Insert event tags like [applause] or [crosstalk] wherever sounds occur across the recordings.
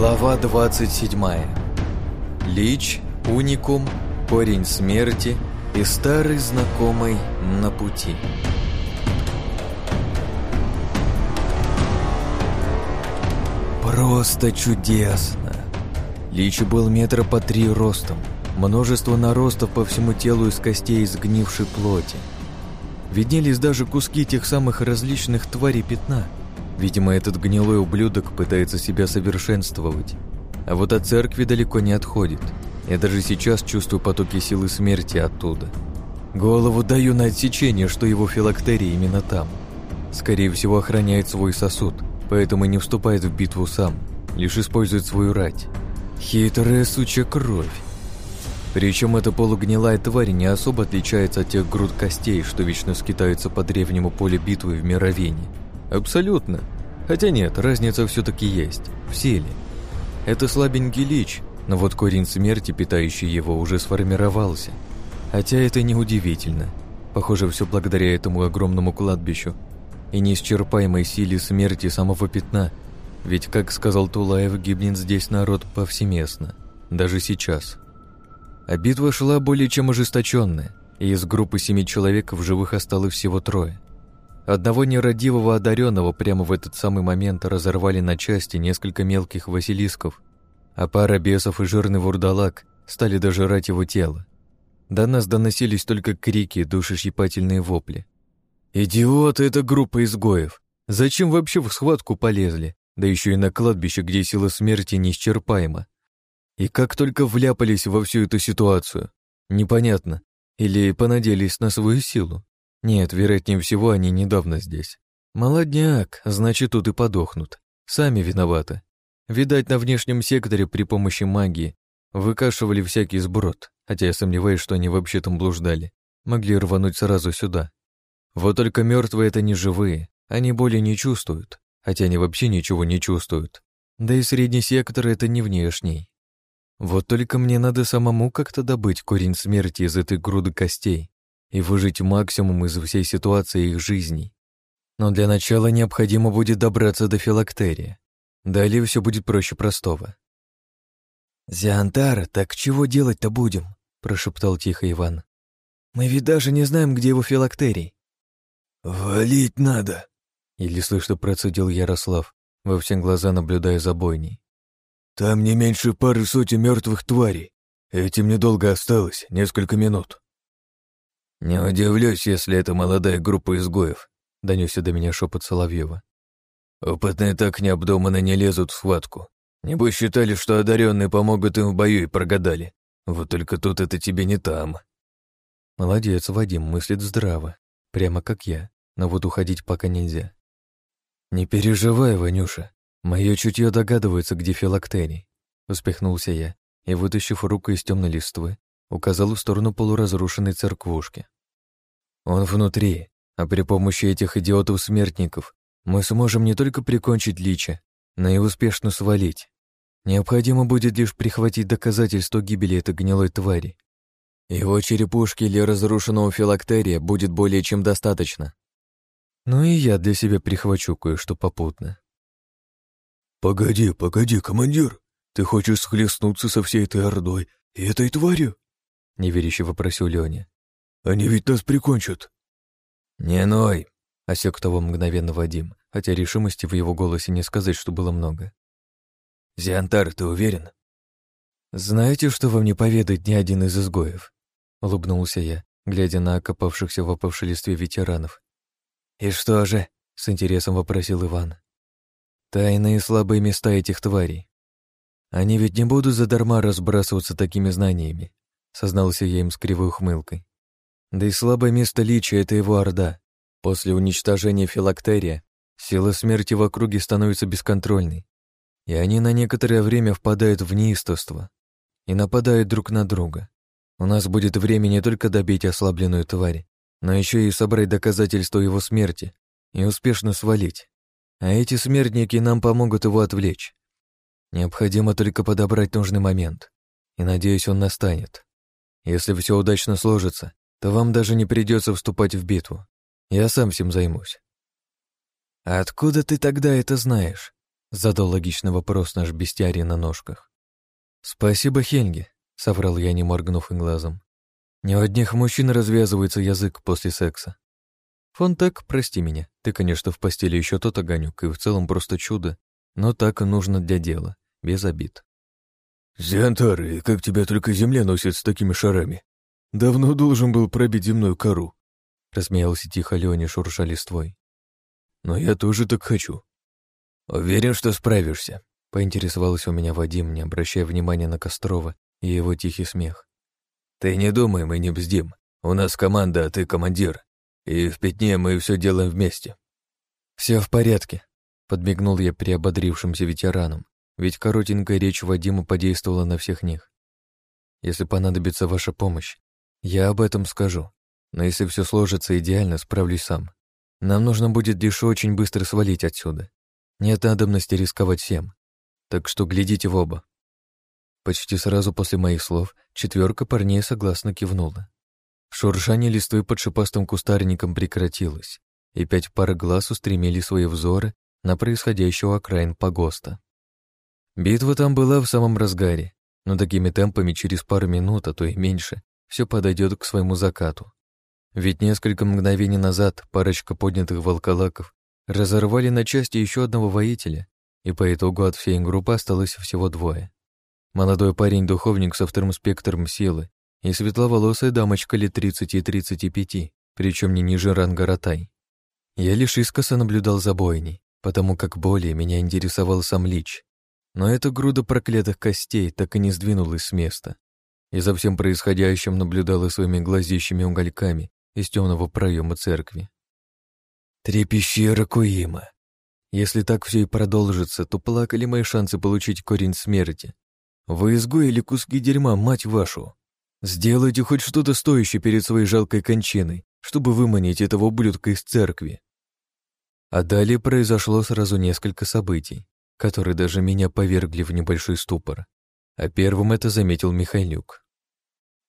Глава 27. Лич, уникум, корень смерти и старый знакомый на пути. Просто чудесно. Лич был метра по три ростом, множество наростов по всему телу из костей сгнившей плоти. Виднелись даже куски тех самых различных тварей пятна – Видимо, этот гнилой ублюдок пытается себя совершенствовать. А вот от церкви далеко не отходит. Я даже сейчас чувствую потоки силы смерти оттуда. Голову даю на отсечение, что его филактерия именно там. Скорее всего, охраняет свой сосуд, поэтому не вступает в битву сам, лишь использует свою рать. Хитрая сучья кровь. Причем эта полугнилая тварь не особо отличается от тех груд костей, что вечно скитаются по древнему полю битвы в Мировене. Абсолютно. Хотя нет, разница все-таки есть. В силе. Это слабенький лич, но вот корень смерти, питающий его, уже сформировался. Хотя это не удивительно. Похоже, все благодаря этому огромному кладбищу и неисчерпаемой силе смерти самого пятна. Ведь, как сказал Тулаев, гибнет здесь народ повсеместно. Даже сейчас. А битва шла более чем ожесточенная, и из группы семи человек в живых осталось всего трое – Одного нерадивого одаренного прямо в этот самый момент разорвали на части несколько мелких василисков, а пара бесов и жирный вурдалак стали дожирать его тело. До нас доносились только крики, душещипательные вопли. «Идиоты, это группа изгоев! Зачем вообще в схватку полезли? Да еще и на кладбище, где сила смерти неисчерпаема. И как только вляпались во всю эту ситуацию? Непонятно. Или понадеялись на свою силу? Нет, вероятнее всего, они недавно здесь. Молодняк, значит, тут и подохнут. Сами виноваты. Видать, на внешнем секторе при помощи магии выкашивали всякий сброд, хотя я сомневаюсь, что они вообще там блуждали. Могли рвануть сразу сюда. Вот только мертвые это не живые, они боли не чувствуют, хотя они вообще ничего не чувствуют. Да и средний сектор это не внешний. Вот только мне надо самому как-то добыть корень смерти из этой груды костей, и выжить максимум из всей ситуации их жизней. Но для начала необходимо будет добраться до филактерия. Далее все будет проще простого. «Зиантар, так чего делать-то будем?» — прошептал тихо Иван. «Мы ведь даже не знаем, где его филактерий». «Валить надо!» — еле слышно процедил Ярослав, во все глаза наблюдая за бойней. «Там не меньше пары сотен мертвых тварей. Этим недолго осталось, несколько минут». «Не удивлюсь, если это молодая группа изгоев», — донесся до меня шепот Соловьева. «Опытные так необдуманно не лезут в схватку. Небось считали, что одаренные помогут им в бою и прогадали. Вот только тут это тебе не там». Молодец, Вадим, мыслит здраво. Прямо как я. Но вот уходить пока нельзя. «Не переживай, Ванюша. Мое чутье догадывается, где филактерий», — успехнулся я и, вытащив руку из темной листвы, указал в сторону полуразрушенной церквушки. Он внутри, а при помощи этих идиотов-смертников мы сможем не только прикончить Лича, но и успешно свалить. Необходимо будет лишь прихватить доказательства гибели этой гнилой твари. Его черепушки или разрушенного филактерия будет более чем достаточно. Ну и я для себя прихвачу кое-что попутно. «Погоди, погоди, командир, ты хочешь схлестнуться со всей этой ордой и этой тварью?» — неверяще вопросил Леня. «Они ведь нас прикончат». «Не ной!» — осек того мгновенно Вадим, хотя решимости в его голосе не сказать, что было много. «Зиантар, ты уверен?» «Знаете, что вам не поведает ни один из изгоев?» — улыбнулся я, глядя на окопавшихся в опавшей листве ветеранов. «И что же?» — с интересом вопросил Иван. «Тайные слабые места этих тварей. Они ведь не будут задарма разбрасываться такими знаниями. Сознался я им с кривой ухмылкой. Да и слабое место Лича — это его орда. После уничтожения филактерия сила смерти в округе становится бесконтрольной, и они на некоторое время впадают в неистовство и нападают друг на друга. У нас будет время не только добить ослабленную тварь, но еще и собрать доказательства его смерти и успешно свалить. А эти смертники нам помогут его отвлечь. Необходимо только подобрать нужный момент, и, надеюсь, он настанет. Если все удачно сложится, то вам даже не придется вступать в битву. Я сам всем займусь. «Откуда ты тогда это знаешь?» Задал логичный вопрос наш бестиарий на ножках. «Спасибо, Хельги», — соврал я, не моргнув и глазом. «Не у одних мужчин развязывается язык после секса». «Фонтек, прости меня, ты, конечно, в постели еще тот огонек, и в целом просто чудо, но так нужно для дела, без обид». «Зиантар, как тебя только земля носит с такими шарами? Давно должен был пробить земную кору», — рассмеялся тихо Леони, шурша листвой. «Но я тоже так хочу». «Уверен, что справишься», — поинтересовался у меня Вадим, не обращая внимания на Кострова и его тихий смех. «Ты не думай, мы не бздим. У нас команда, а ты командир. И в пятне мы все делаем вместе». «Все в порядке», — подмигнул я приободрившимся ветеранам, ведь коротенькая речь Вадима подействовала на всех них. «Если понадобится ваша помощь, я об этом скажу, но если все сложится идеально, справлюсь сам. Нам нужно будет лишь очень быстро свалить отсюда. Нет надобности рисковать всем. Так что глядите в оба. Почти сразу после моих слов четверка парней согласно кивнула. Шуршание листвы под шипастым кустарником прекратилось, и пять пар глаз устремили свои взоры на происходящего окраин погоста. Битва там была в самом разгаре, но такими темпами через пару минут, а то и меньше, все подойдет к своему закату. Ведь несколько мгновений назад парочка поднятых волколаков разорвали на части еще одного воителя, и по итогу от всей группы осталось всего двое. Молодой парень-духовник со вторым спектром силы и светловолосая дамочка лет 30-35, причем не ниже ранга Ротай. Я лишь искоса наблюдал за бойней, потому как более меня интересовал сам Лич. Но эта груда проклятых костей так и не сдвинулась с места. И за всем происходящим наблюдала своими глазищими угольками из темного проема церкви. Три пещеры Куима. Если так все и продолжится, то плакали мои шансы получить корень смерти. Вы изгоили куски дерьма, мать вашу. Сделайте хоть что-то стоящее перед своей жалкой кончиной, чтобы выманить этого ублюдка из церкви. А далее произошло сразу несколько событий, которые даже меня повергли в небольшой ступор. А первым это заметил Михайлюк.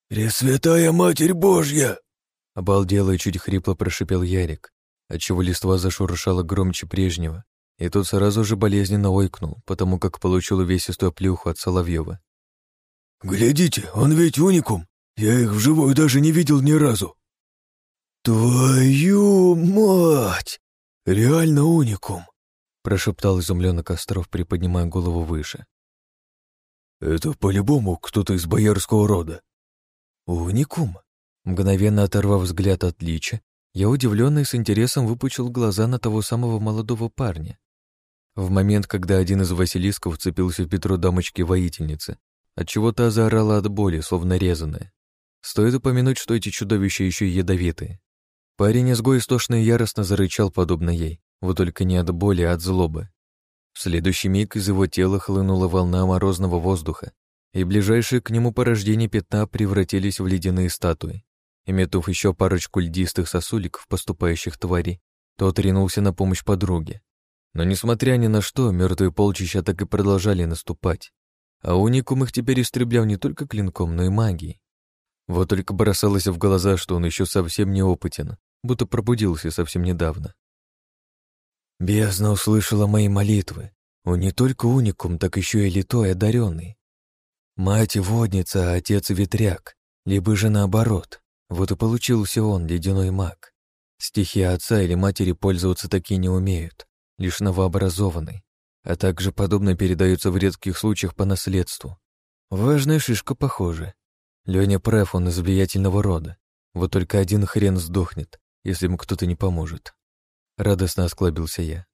«Пресвятая Матерь Божья!» Обалдело и чуть хрипло прошипел Ярик, отчего листва зашуршала громче прежнего, и тот сразу же болезненно ойкнул, потому как получил увесистую плюху от Соловьева. «Глядите, он ведь уникум! Я их вживую даже не видел ни разу!» «Твою мать! Реально уникум!» Прошептал изумленно Костров, приподнимая голову выше. «Это по-любому кто-то из боярского рода». «Уникум?» Мгновенно оторвав взгляд от лича, я удивленно и с интересом выпучил глаза на того самого молодого парня. В момент, когда один из Василисков вцепился в Петру дамочки-воительницы, отчего та заорала от боли, словно резаная. Стоит упомянуть, что эти чудовища еще и ядовитые. Парень-изгой истошно и яростно зарычал, подобно ей, вот только не от боли, а от злобы. В следующий миг из его тела хлынула волна морозного воздуха, и ближайшие к нему порождения пятна превратились в ледяные статуи и метнув еще парочку льдистых сосуликов, поступающих тварей, тот ринулся на помощь подруге. Но, несмотря ни на что, мертвые полчища так и продолжали наступать. А уникум их теперь истреблял не только клинком, но и магией. Вот только бросалось в глаза, что он еще совсем неопытен, будто пробудился совсем недавно. Бездна услышала мои молитвы. Он не только уникум, так еще и литой одаренный. Мать водница, а отец ветряк, либо же наоборот. Вот и получился он, ледяной маг. Стихия отца или матери пользоваться такие не умеют, лишь новообразованный, а также подобное передается в редких случаях по наследству. Важная шишка, похоже. Леня прав, он из влиятельного рода. Вот только один хрен сдохнет, если ему кто-то не поможет. Радостно осклабился я.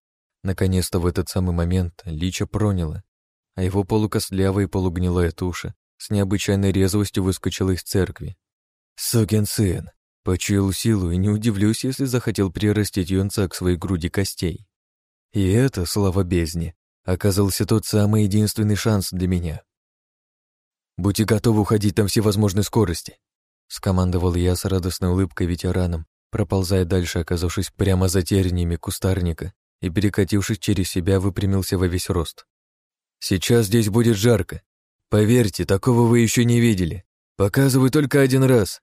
Наконец-то в этот самый момент Лича проняло, а его полукостлявая и полугнилая туша с необычайной резвостью выскочила из церкви. Сукин сын. Почуял силу и не удивлюсь, если захотел прирастить юнца к своей груди костей. И это, слава бездне, оказался тот самый единственный шанс для меня. «Будьте готовы уходить на всевозможной скорости», — скомандовал я с радостной улыбкой ветераном, проползая дальше, оказавшись прямо за терниями кустарника и, перекатившись через себя, выпрямился во весь рост. «Сейчас здесь будет жарко. Поверьте, такого вы еще не видели. Показываю только один раз,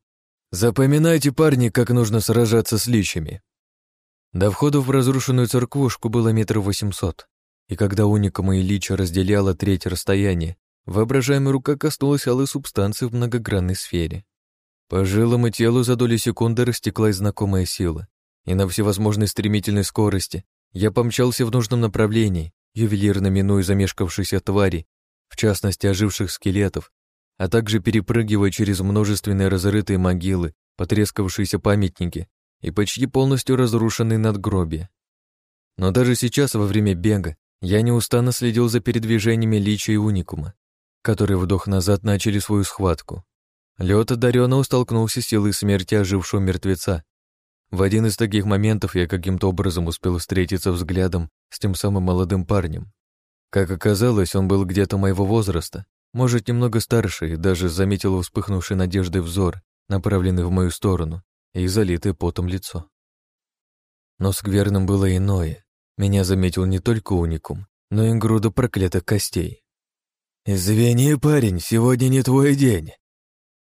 Запоминайте, парни, как нужно сражаться с личами. До входа в разрушенную церквушку было метров восемьсот. и когда уникума и лича разделяла треть расстояния, воображаемая рука коснулась алой субстанции в многогранной сфере. По жилам и телу за доли секунды растеклась знакомая сила, и на всевозможной стремительной скорости я помчался в нужном направлении, ювелирно минуя замешкавшихся тварей, в частности оживших скелетов, а также перепрыгивая через множественные разрытые могилы, потрескавшиеся памятники и почти полностью разрушенные надгробия. Но даже сейчас, во время бега, я неустанно следил за передвижениями Лича и Уникума, которые вдох назад начали свою схватку. Лед одаренного столкнулся с силой смерти ожившего мертвеца. В один из таких моментов я каким-то образом успел встретиться взглядом с тем самым молодым парнем. Как оказалось, он был где-то моего возраста, может, немного старше, и даже заметил вспыхнувший надеждой взор, направленный в мою сторону, и залитое потом лицо. Но скверным было иное. Меня заметил не только уникум, но и груда проклятых костей. «Извини, парень, сегодня не твой день.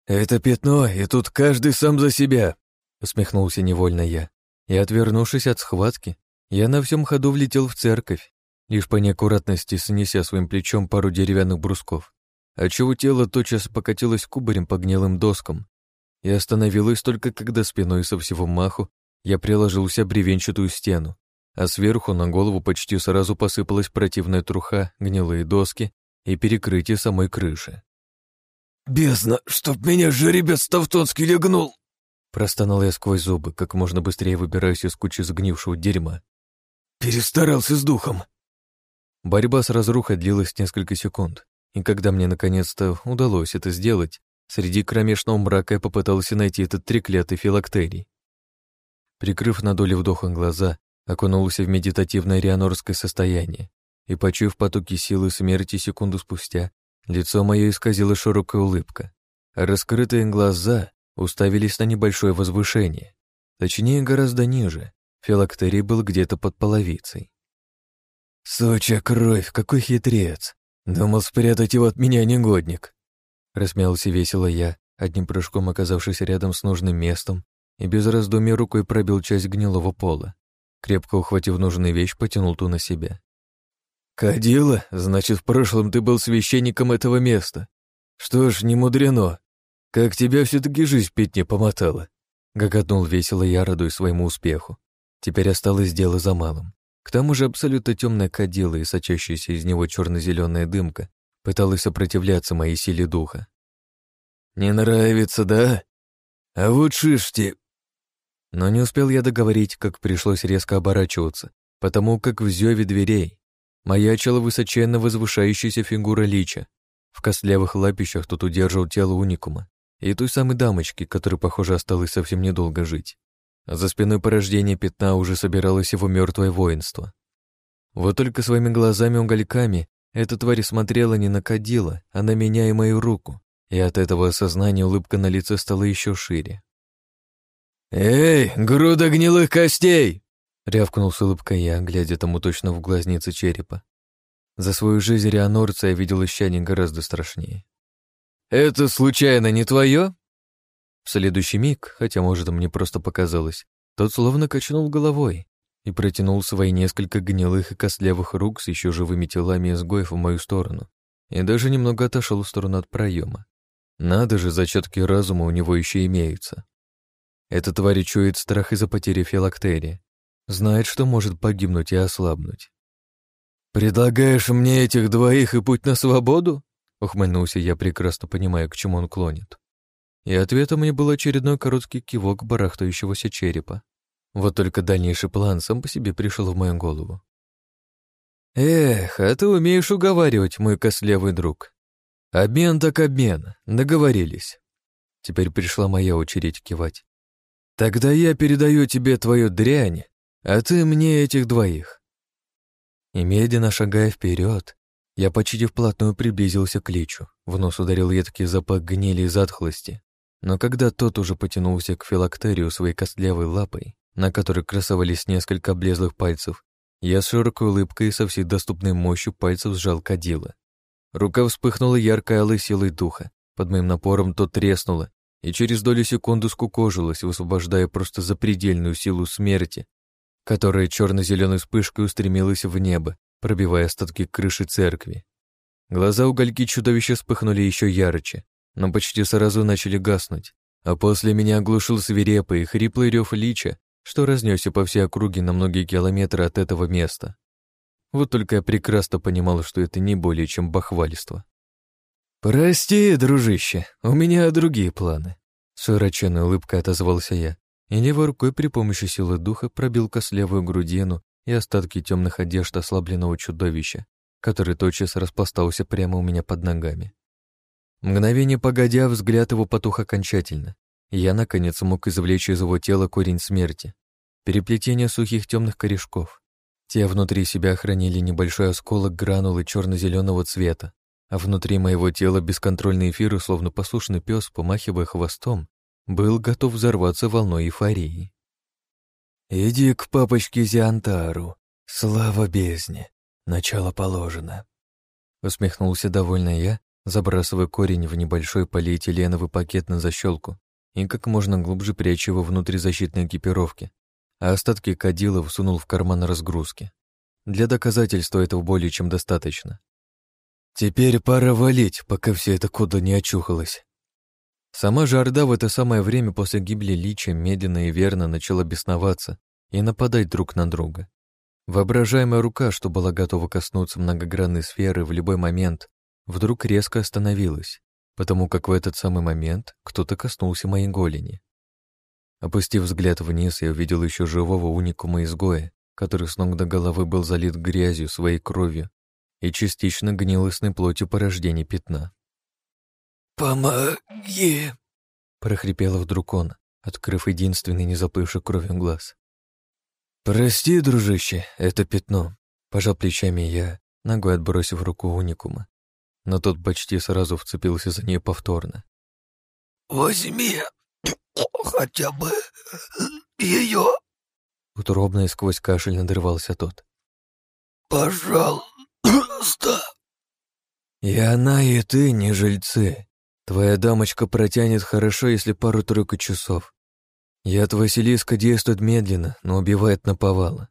Это пятно, и тут каждый сам за себя», — усмехнулся невольно я. И, отвернувшись от схватки, я на всем ходу влетел в церковь, лишь по неаккуратности снеся своим плечом пару деревянных брусков отчего тело тотчас покатилось кубарем по гнилым доскам и остановилось только когда спиной со всего маху я приложился бревенчатую стену, а сверху на голову почти сразу посыпалась противная труха, гнилые доски и перекрытие самой крыши. «Бездна, чтоб меня жеребец Тавтонский легнул!» Простонал я сквозь зубы, как можно быстрее выбираясь из кучи сгнившего дерьма. «Перестарался с духом!» Борьба с разрухой длилась несколько секунд, и когда мне наконец-то удалось это сделать, среди кромешного мрака я попытался найти этот треклятый филактерий. Прикрыв на долю вдоха глаза, окунулся в медитативное рианорское состояние и, почуяв потоки силы смерти секунду спустя, лицо мое исказило широкая улыбка, раскрытые глаза уставились на небольшое возвышение, точнее, гораздо ниже. Филактерий был где-то под половицей. «Суча кровь, какой хитрец! «Думал спрятать его от меня, негодник!» Рассмеялся весело я, одним прыжком оказавшись рядом с нужным местом, и без раздумий рукой пробил часть гнилого пола. Крепко ухватив нужную вещь, потянул ту на себя. «Кадила? Значит, в прошлом ты был священником этого места. Что ж, не мудрено. Как тебя все таки жизнь пить не помотала?» Гоготнул весело я, радуясь своему успеху. Теперь осталось дело за малым. К тому же абсолютно темное кадило и сочащаяся из него черно-зеленая дымка пыталась сопротивляться моей силе духа. «Не нравится, да? А вот шишти!» Но не успел я договорить, как пришлось резко оборачиваться, потому как в зеве дверей маячила высоченно возвышающаяся фигура лича. В костлявых лапищах тут удерживал тело уникума и той самой дамочки, которой, похоже, осталось совсем недолго жить за спиной порождения пятна уже собиралось его мертвое воинство. Вот только своими глазами-угольками эта тварь смотрела не на кадила, а на меня и мою руку, и от этого осознания улыбка на лице стала еще шире. «Эй, груда гнилых костей!» — рявкнул с улыбкой я, глядя тому точно в глазницы черепа. За свою жизнь Рианорца я видел исчадие гораздо страшнее. «Это случайно не твое?» В следующий миг, хотя, может, мне просто показалось, тот словно качнул головой и протянул свои несколько гнилых и костлявых рук с еще живыми телами изгоев в мою сторону и даже немного отошел в сторону от проема. Надо же, зачатки разума у него еще имеются. Эта тварь чует страх из-за потери филактерии, знает, что может погибнуть и ослабнуть. «Предлагаешь мне этих двоих и путь на свободу?» Ухмыльнулся я, прекрасно понимая, к чему он клонит. И ответом мне был очередной короткий кивок барахтающегося черепа. Вот только дальнейший план сам по себе пришел в мою голову. «Эх, а ты умеешь уговаривать, мой кослевый друг. Обмен так обмен, договорились». Теперь пришла моя очередь кивать. «Тогда я передаю тебе твою дрянь, а ты мне этих двоих». И медленно шагая вперед, я почти вплотную приблизился к личу. В нос ударил едкий запах гнили и затхлости. Но когда тот уже потянулся к филактерию своей костлявой лапой, на которой красовались несколько облезлых пальцев, я с широкой улыбкой и со всей доступной мощью пальцев сжал кадила. Рука вспыхнула яркой алой силой духа. Под моим напором то треснула, и через долю секунды скукожилась, высвобождая просто запредельную силу смерти, которая черно-зеленой вспышкой устремилась в небо, пробивая остатки крыши церкви. Глаза угольки чудовища вспыхнули еще ярче, но почти сразу начали гаснуть, а после меня оглушил свирепый и хриплый рев лича, что разнесся по всей округе на многие километры от этого места. Вот только я прекрасно понимал, что это не более чем бахвальство. «Прости, дружище, у меня другие планы», — с улыбкой отозвался я, и левой рукой при помощи силы духа пробил кослевую грудину и остатки темных одежд ослабленного чудовища, который тотчас распластался прямо у меня под ногами. Мгновение погодя, взгляд его потух окончательно, я, наконец, мог извлечь из его тела корень смерти, переплетение сухих темных корешков. Те внутри себя хранили небольшой осколок гранулы черно-зеленого цвета, а внутри моего тела бесконтрольный эфир, словно послушный пес, помахивая хвостом, был готов взорваться волной эйфории. «Иди к папочке Зиантару, слава бездне, начало положено», — усмехнулся довольно я, забрасывая корень в небольшой полиэтиленовый пакет на защелку и как можно глубже пряча его внутри защитной экипировки, а остатки кадила всунул в карман разгрузки. Для доказательства этого более чем достаточно. Теперь пора валить, пока все это куда не очухалось. Сама же Орда в это самое время после гибели Лича медленно и верно начала бесноваться и нападать друг на друга. Воображаемая рука, что была готова коснуться многогранной сферы в любой момент, вдруг резко остановилась, потому как в этот самый момент кто-то коснулся моей голени. Опустив взгляд вниз, я увидел еще живого уникума-изгоя, который с ног до головы был залит грязью, своей кровью и частично гнилостной плотью порождения пятна. «Помоги!» — прохрипела вдруг он, открыв единственный не заплывший кровью глаз. «Прости, дружище, это пятно», — пожал плечами я, ногой отбросив руку уникума. Но тот почти сразу вцепился за нее повторно. «Возьми хотя бы ее!» Утробно и сквозь кашель надрывался тот. Пожалуйста!» «И она, и ты не жильцы. Твоя дамочка протянет хорошо, если пару-тройку часов. Яд Василиска действует медленно, но убивает наповало».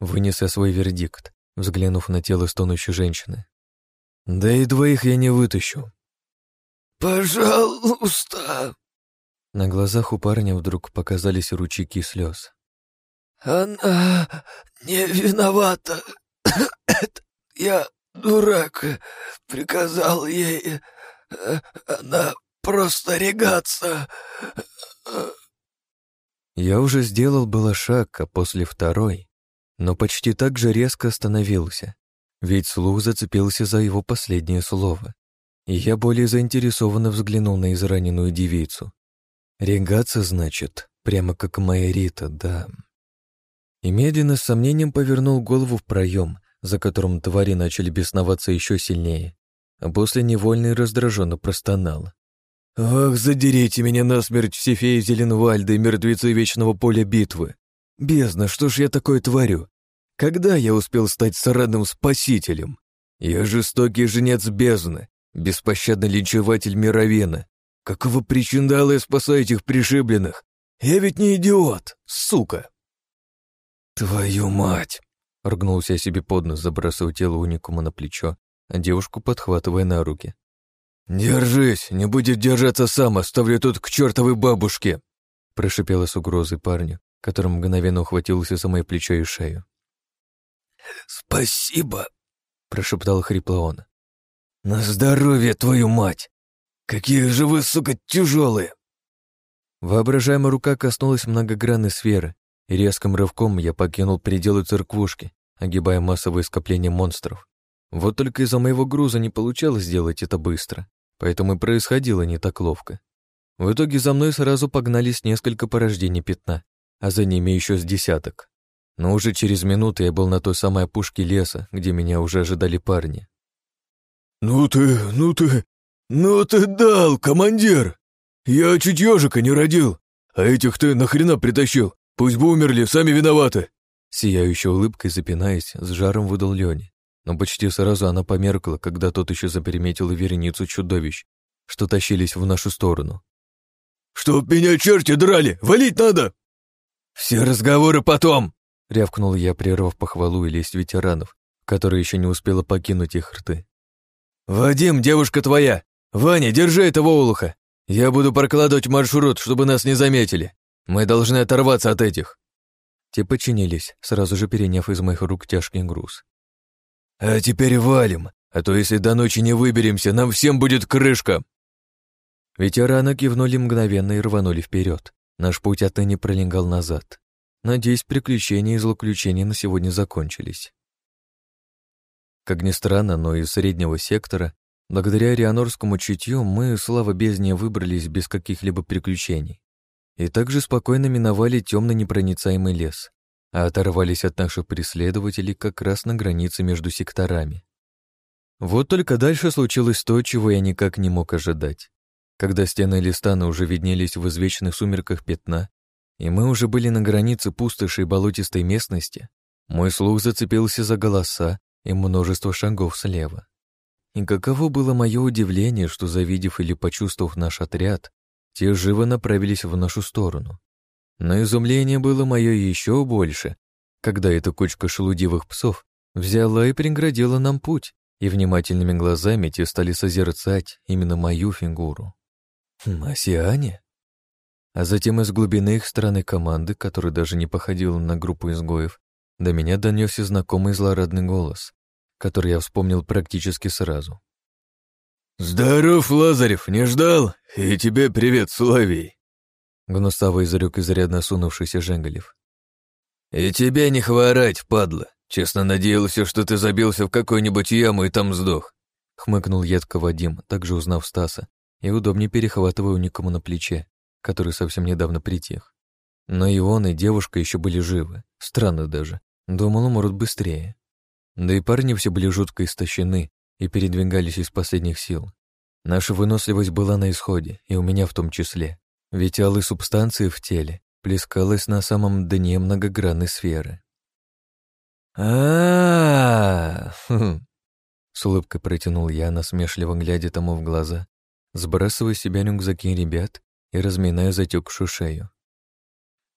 Вынес я свой вердикт, взглянув на тело стонущей женщины. «Да и двоих я не вытащу». «Пожалуйста!» На глазах у парня вдруг показались ручейки слез. «Она не виновата. [coughs] Я дурак, приказал ей, она просто регаться. Я уже сделал было шаг, а после второй, но почти так же резко остановился, ведь слух зацепился за его последнее слово, и я более заинтересованно взглянул на израненную девицу. Регаться, значит, прямо как моя Рита, да. И медленно с сомнением повернул голову в проем, за которым твари начали бесноваться еще сильнее, а после невольно и раздраженно простонал. «Ах, задерите меня насмерть все феи Зеленвальда и мертвецы Вечного Поля Битвы! Бездна, что ж я такое творю? Когда я успел стать сарадным спасителем? Я жестокий женец бездны, беспощадный линчеватель Мировена. Какого причиндала я спасаю этих пришибленных? Я ведь не идиот, сука!» «Твою мать!» Ргнулся я себе под нос, забрасывая тело уникума на плечо, девушку подхватывая на руки. «Держись, не будет держаться сам, оставлю тут к чертовой бабушке!» прошипела с угрозой парню, который мгновенно ухватился за мое плечо и шею. «Спасибо!» — прошептал хрипло он. «На здоровье, твою мать! Какие же вы, сука, тяжелые!» Воображаемая рука коснулась многогранной сферы, и резким рывком я покинул пределы церквушки, огибая массовые скопления монстров. Вот только из-за моего груза не получалось сделать это быстро, поэтому и происходило не так ловко. В итоге за мной сразу погнались несколько порождений пятна, а за ними еще с десяток. Но уже через минуту я был на той самой опушке леса, где меня уже ожидали парни. «Ну ты, ну ты, ну ты дал, командир! Я чуть ежика не родил, а этих ты нахрена притащил? Пусть бы умерли, сами виноваты!» Сияющей улыбкой запинаясь, с жаром выдал Лене. Но почти сразу она померкла, когда тот еще запереметил вереницу чудовищ, что тащились в нашу сторону. «Чтоб меня черти драли! Валить надо!» «Все разговоры потом!» — рявкнул я, прервав похвалу и лесть ветеранов, которая еще не успела покинуть их рты. «Вадим, девушка твоя! Ваня, держи этого олуха! Я буду прокладывать маршрут, чтобы нас не заметили. Мы должны оторваться от этих!» Те подчинились, сразу же переняв из моих рук тяжкий груз. «А теперь валим, а то если до ночи не выберемся, нам всем будет крышка!» Ветераны кивнули мгновенно и рванули вперед. Наш путь отныне пролегал назад. Надеюсь, приключения и злоключения на сегодня закончились. Как ни странно, но из среднего сектора, благодаря рианорскому чутью, мы, слава бездне, выбрались без каких-либо приключений. И также спокойно миновали темно-непроницаемый лес, а оторвались от наших преследователей как раз на границе между секторами. Вот только дальше случилось то, чего я никак не мог ожидать. Когда стены листана уже виднелись в извечных сумерках пятна, и мы уже были на границе пустоши и болотистой местности, мой слух зацепился за голоса и множество шагов слева. И каково было мое удивление, что, завидев или почувствовав наш отряд, те живо направились в нашу сторону. Но изумление было мое еще больше, когда эта кучка шелудивых псов взяла и преградила нам путь, и внимательными глазами те стали созерцать именно мою фигуру. Масиане? А затем из глубины их стороны команды, которая даже не походила на группу изгоев, до меня донесся знакомый злорадный голос, который я вспомнил практически сразу. «Здоров, Лазарев, не ждал? И тебе привет, Соловей!» Гнусаво изрек изрядно сунувшийся Женгалев. «И тебе не хворать, падла. Честно надеялся, что ты забился в какую-нибудь яму и там сдох», хмыкнул едко Вадим, также узнав Стаса, и удобнее перехватывая никому на плече, который совсем недавно притих. Но и он, и девушка еще были живы. Странно даже. Думал, умрут быстрее. Да и парни все были жутко истощены и передвигались из последних сил. Наша выносливость была на исходе, и у меня в том числе. Ведь алой субстанции в теле плескалась на самом дне многогранной сферы. а С улыбкой протянул я, насмешливо глядя тому в глаза, сбрасывая себя рюкзаки ребят и разминая затекшую шею.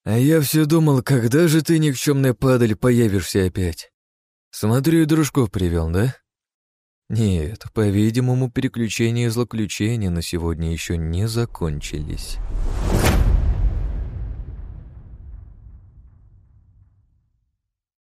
«А я все думал, когда же ты, никчемная падаль, появишься опять? Смотрю, дружков привел, да?» Нет, по-видимому, переключения и злоключения на сегодня еще не закончились.